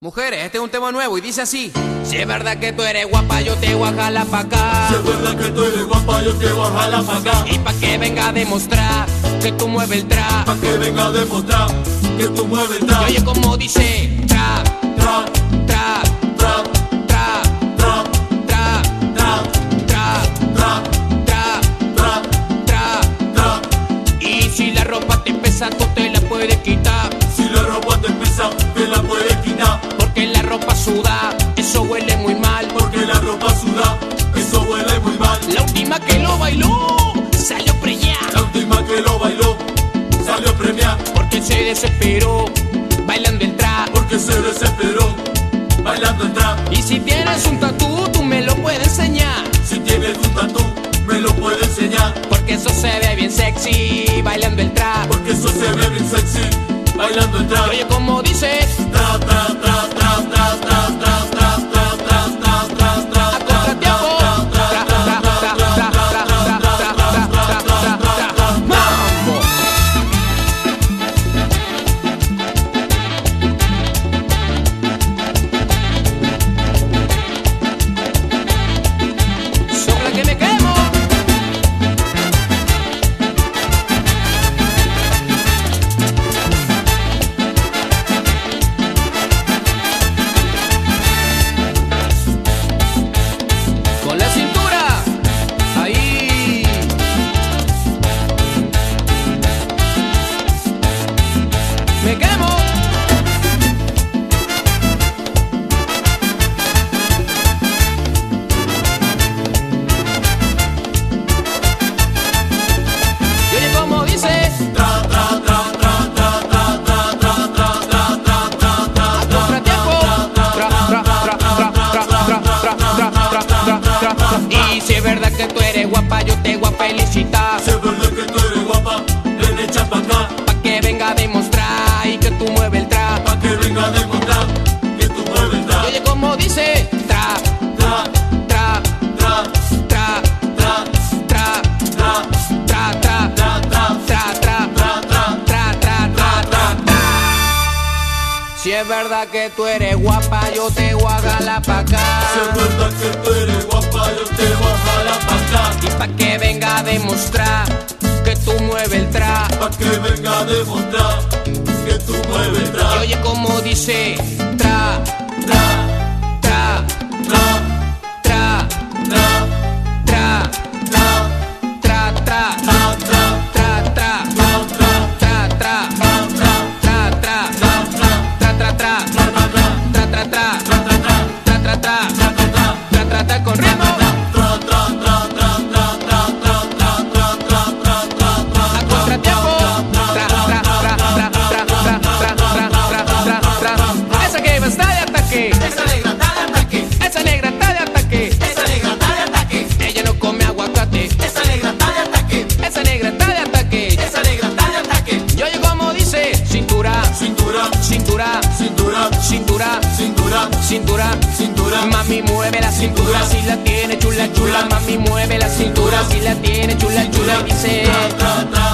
Mujeres, este es un tema nuevo y dice así. Si es verdad que tú eres guapa, yo te voy a jalar pa' acá. Si es verdad que tú eres guapa, yo te voy a jalar pa' acá. Y pa' que venga a demostrar que tú mueves el trap Pa' que venga a demostrar que tú mueves el trap Y oye como dice Trap, Trap, trap, suda, eso huele muy mal. Porque la ropa suda, eso huele muy mal. La última que lo bailó, salió preñada. La última que lo bailó, salió premiada Porque se desesperó, bailando el trap. Porque se desesperó, bailando el trap. Y si tienes un tatú, tú me lo puedes enseñar. Si tienes un tatu, me lo puedes enseñar. Porque eso se ve bien sexy, bailando el trap. Porque eso se ve bien sexy, bailando el trap. Oye, como dices, Trap, trap, trap, que tú eres guapa, yo te voy a felicitar. Si es verdad que tú eres guapa, ven echa pa' acá Pa' que venga a demostrar y que tú mueves Si es verdad que tú eres guapa, yo te voy a jalar pa' Si es acá. verdad que tú eres guapa, yo te voy a jalar pa' acá Y pa' que venga a demostrar que tú mueves el trap. Pa' que venga a demostrar que tú mueves el Y trap oye como dice, tra, cintura. Mami mueve la cintura si la tiene chula chula. Mami mueve la cintura si la tiene chula chula. Dice.